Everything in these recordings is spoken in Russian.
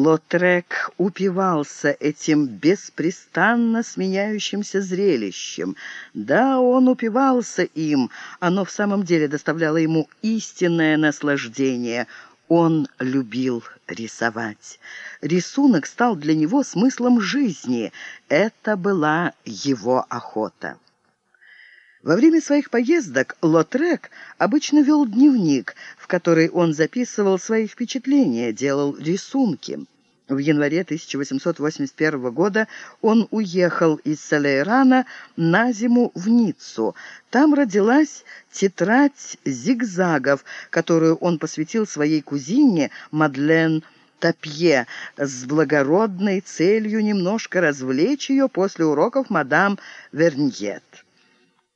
Лотрек упивался этим беспрестанно сменяющимся зрелищем. Да, он упивался им, оно в самом деле доставляло ему истинное наслаждение. Он любил рисовать. Рисунок стал для него смыслом жизни. Это была его охота. Во время своих поездок Лотрек обычно вел дневник, в который он записывал свои впечатления, делал рисунки. В январе 1881 года он уехал из Салейрана на зиму в Ниццу. Там родилась тетрадь зигзагов, которую он посвятил своей кузине Мадлен Тапье с благородной целью немножко развлечь ее после уроков мадам Верньет.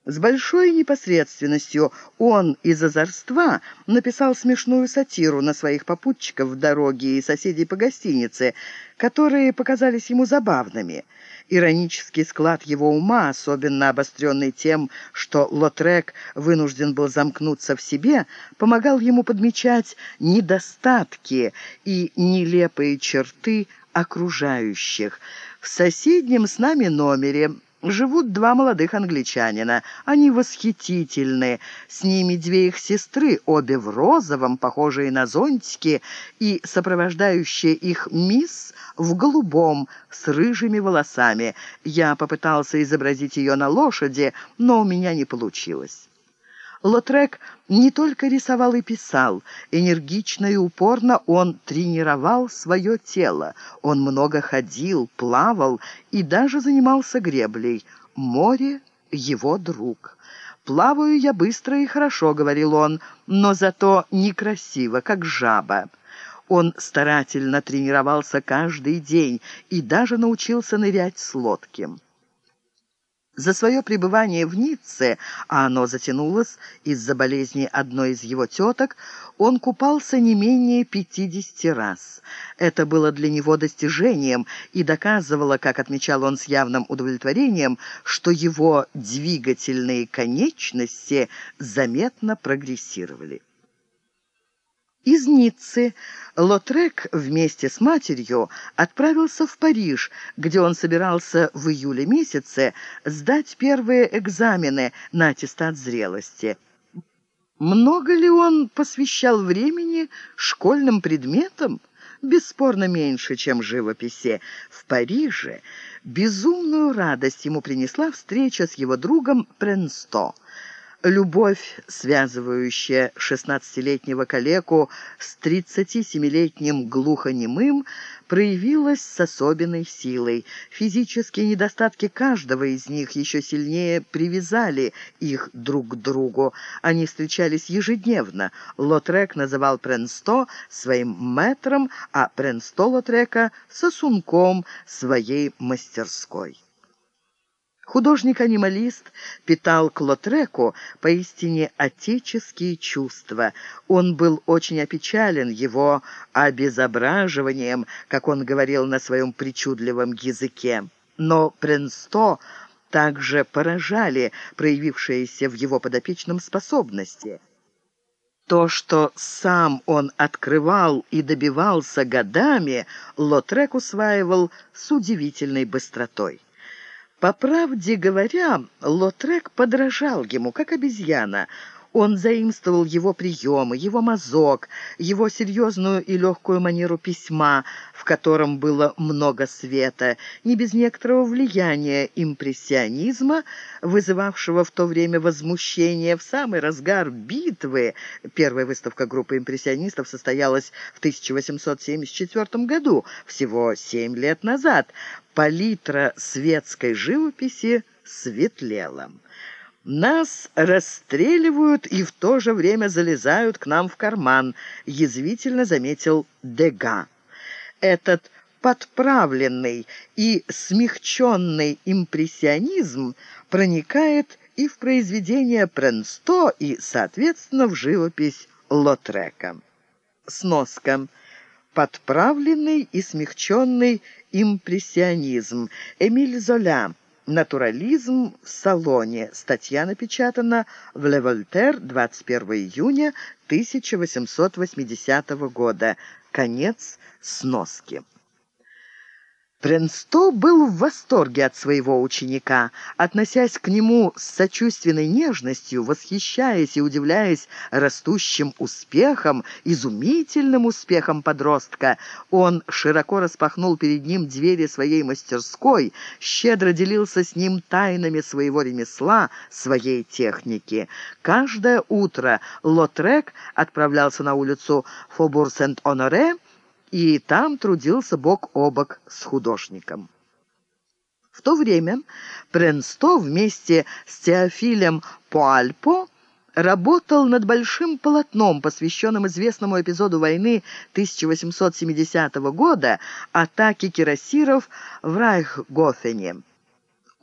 С большой непосредственностью он из озорства написал смешную сатиру на своих попутчиков в дороге и соседей по гостинице, которые показались ему забавными. Иронический склад его ума, особенно обостренный тем, что Лотрек вынужден был замкнуться в себе, помогал ему подмечать недостатки и нелепые черты окружающих. В соседнем с нами номере живут два молодых англичанина. Они восхитительны. С ними две их сестры, обе в розовом, похожие на зонтики, и сопровождающая их мисс в голубом, с рыжими волосами. Я попытался изобразить ее на лошади, но у меня не получилось. Лотрек не только рисовал и писал. Энергично и упорно он тренировал свое тело. Он много ходил, плавал и даже занимался греблей. Море — его друг. «Плаваю я быстро и хорошо», — говорил он, — «но зато некрасиво, как жаба». Он старательно тренировался каждый день и даже научился нырять с лодки. За свое пребывание в Ницце, а оно затянулось из-за болезни одной из его теток, он купался не менее 50 раз. Это было для него достижением и доказывало, как отмечал он с явным удовлетворением, что его двигательные конечности заметно прогрессировали. Из Ниццы Лотрек вместе с матерью отправился в Париж, где он собирался в июле месяце сдать первые экзамены на аттестат зрелости. Много ли он посвящал времени школьным предметам? Бесспорно меньше, чем живописи. В Париже безумную радость ему принесла встреча с его другом Пренсто – Любовь, связывающая шестнадцатилетнего калеку с тридцатисемилетним глухонемым, проявилась с особенной силой. Физические недостатки каждого из них еще сильнее привязали их друг к другу. Они встречались ежедневно. Лотрек называл Пренсто своим мэтром, а Пренсто Лотрека — сосунком своей мастерской. Художник-анималист питал к Лотреку поистине отеческие чувства. Он был очень опечален его обезображиванием, как он говорил на своем причудливом языке. Но Пренсто также поражали проявившиеся в его подопечном способности. То, что сам он открывал и добивался годами, Лотрек усваивал с удивительной быстротой. По правде говоря, Лотрек подражал ему, как обезьяна. Он заимствовал его приемы, его мазок, его серьезную и легкую манеру письма, в котором было много света, не без некоторого влияния импрессионизма, вызывавшего в то время возмущение в самый разгар битвы. Первая выставка группы импрессионистов состоялась в 1874 году, всего семь лет назад палитра светской живописи светлела. «Нас расстреливают и в то же время залезают к нам в карман», — язвительно заметил Дега. Этот подправленный и смягченный импрессионизм проникает и в произведения Пренсто, и, соответственно, в живопись Лотрека. Сноска. Подправленный и смягченный импрессионизм. Эмиль Золя. «Натурализм в салоне». Статья напечатана в «Ле Вольтер» 21 июня 1880 года. Конец сноски. Пренсто был в восторге от своего ученика, относясь к нему с сочувственной нежностью, восхищаясь и удивляясь растущим успехом, изумительным успехом подростка. Он широко распахнул перед ним двери своей мастерской, щедро делился с ним тайнами своего ремесла, своей техники. Каждое утро Лотрек отправлялся на улицу Фобур-Сент-Оноре, и там трудился бок о бок с художником. В то время Пренсто вместе с Теофилем Поальпо работал над большим полотном, посвященным известному эпизоду войны 1870 года атаки кирасиров в Райхгофене.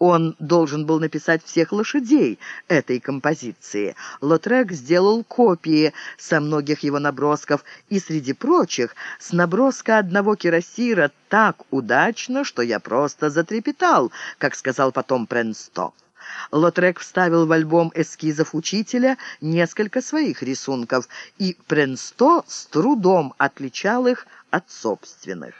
Он должен был написать всех лошадей этой композиции. Лотрек сделал копии со многих его набросков, и среди прочих с наброска одного кирасира так удачно, что я просто затрепетал, как сказал потом Пренсто. Лотрек вставил в альбом эскизов учителя несколько своих рисунков, и Пренсто с трудом отличал их от собственных.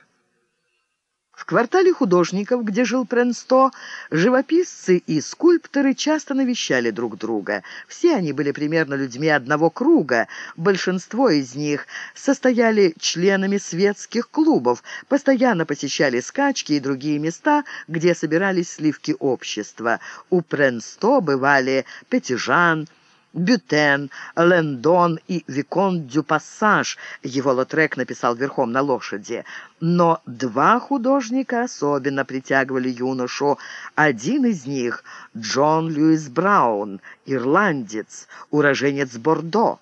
В квартале художников, где жил Пренсто, живописцы и скульпторы часто навещали друг друга. Все они были примерно людьми одного круга. Большинство из них состояли членами светских клубов, постоянно посещали скачки и другие места, где собирались сливки общества. У Пренсто бывали Петижан, Бютен, Лендон и Викон Дю Пассаж, его Лотрек написал верхом на лошади. Но два художника особенно притягивали юношу. Один из них — Джон Льюис Браун, ирландец, уроженец Бордо.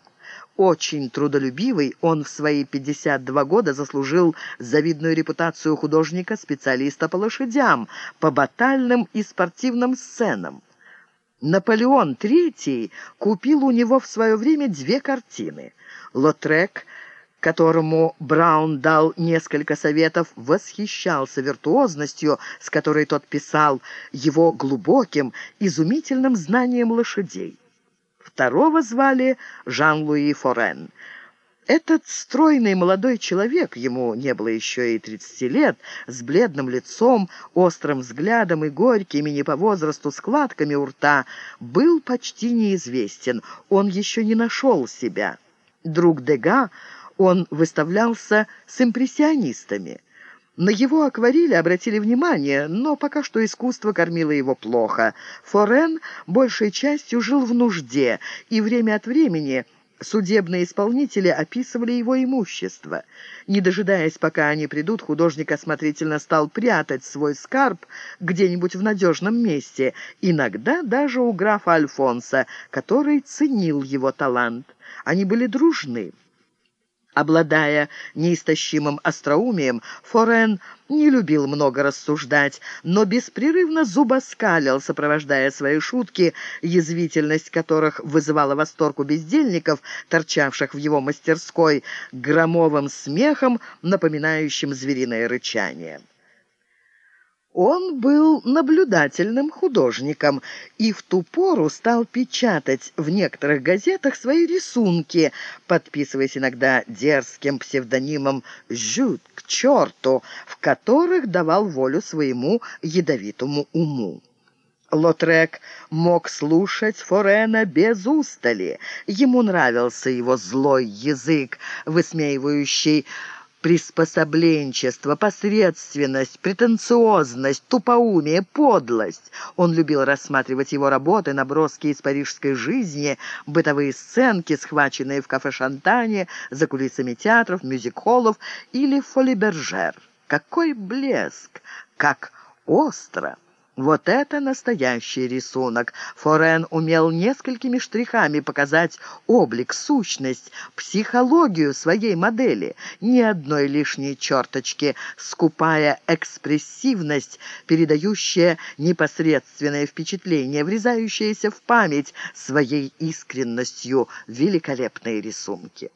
Очень трудолюбивый, он в свои 52 года заслужил завидную репутацию художника-специалиста по лошадям, по батальным и спортивным сценам. Наполеон III купил у него в свое время две картины. Лотрек, которому Браун дал несколько советов, восхищался виртуозностью, с которой тот писал, его глубоким, изумительным знанием лошадей. Второго звали Жан-Луи Форен – этот стройный молодой человек, ему не было еще и тридцати лет, с бледным лицом, острым взглядом и горькими не по возрасту складками у рта, был почти неизвестен, он еще не нашел себя. Друг Дега, он выставлялся с импрессионистами. На его акварели обратили внимание, но пока что искусство кормило его плохо. Форен большей частью жил в нужде и время от времени Судебные исполнители описывали его имущество. Не дожидаясь, пока они придут, художник осмотрительно стал прятать свой скарб где-нибудь в надежном месте, иногда даже у графа Альфонса, который ценил его талант. Они были дружны. Обладая неистощимым остроумием, Форен не любил много рассуждать, но беспрерывно зубоскалил, сопровождая свои шутки, язвительность которых вызывала восторг у бездельников, торчавших в его мастерской, громовым смехом, напоминающим звериное рычание. Он был наблюдательным художником и в ту пору стал печатать в некоторых газетах свои рисунки, подписываясь иногда дерзким псевдонимом «Жют к черту», в которых давал волю своему ядовитому уму. Лотрек мог слушать Форена без устали. Ему нравился его злой язык, высмеивающий приспособленчество, посредственность, претенциозность, тупоумие, подлость. Он любил рассматривать его работы, наброски из парижской жизни, бытовые сценки, схваченные в кафе-шантане, за кулисами театров, мюзик-холлов или фолибержер. Какой блеск! Как остро! Вот это настоящий рисунок. Форен умел несколькими штрихами показать облик, сущность, психологию своей модели. Ни одной лишней черточки, скупая экспрессивность, передающая непосредственное впечатление, врезающаяся в память своей искренностью великолепные рисунки.